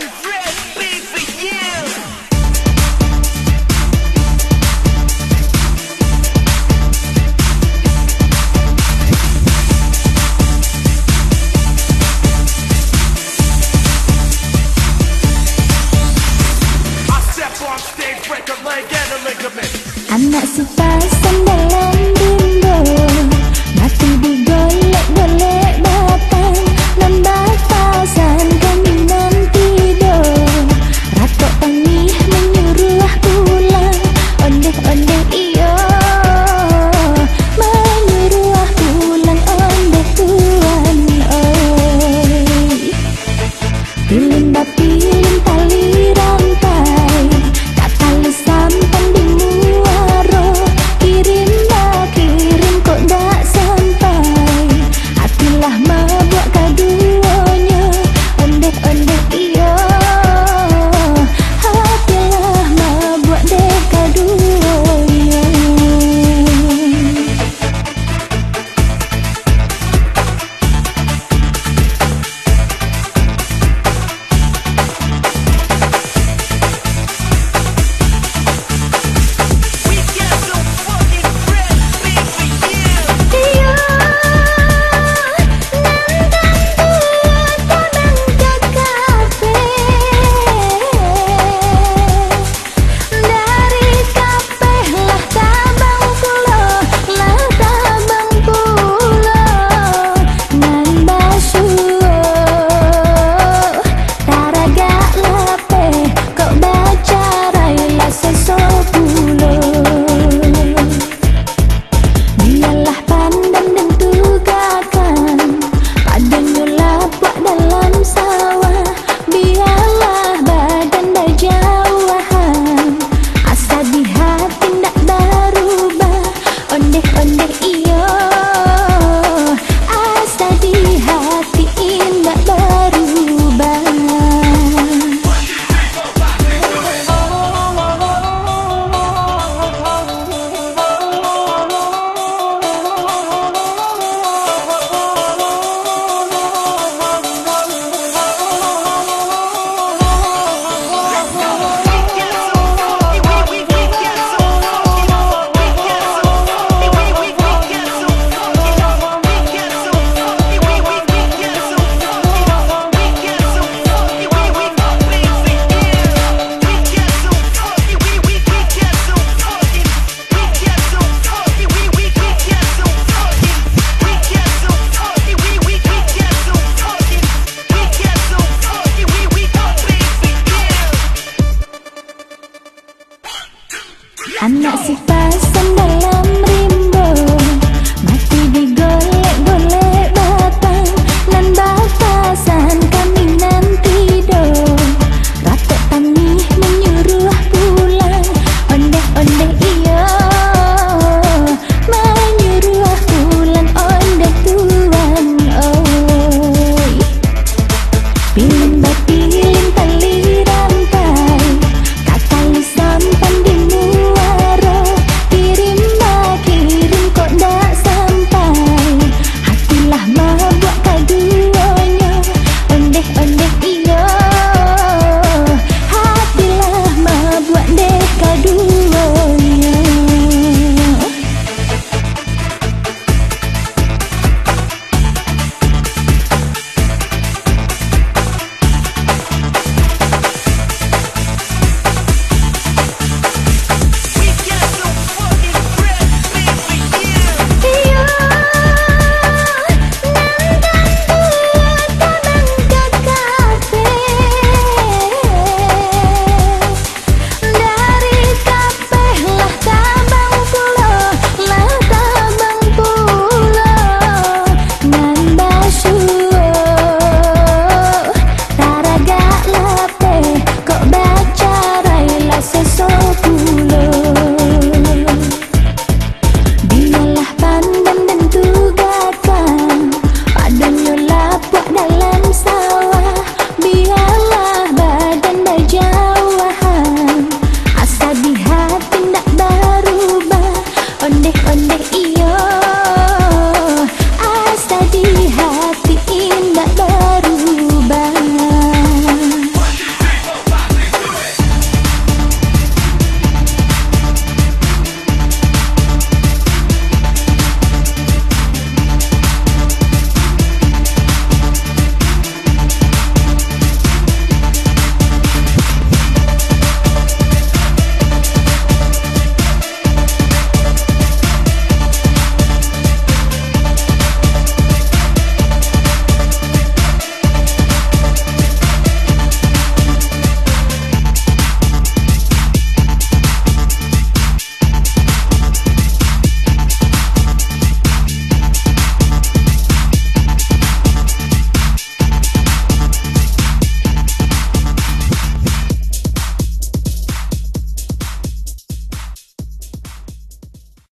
fucking I'm not dalam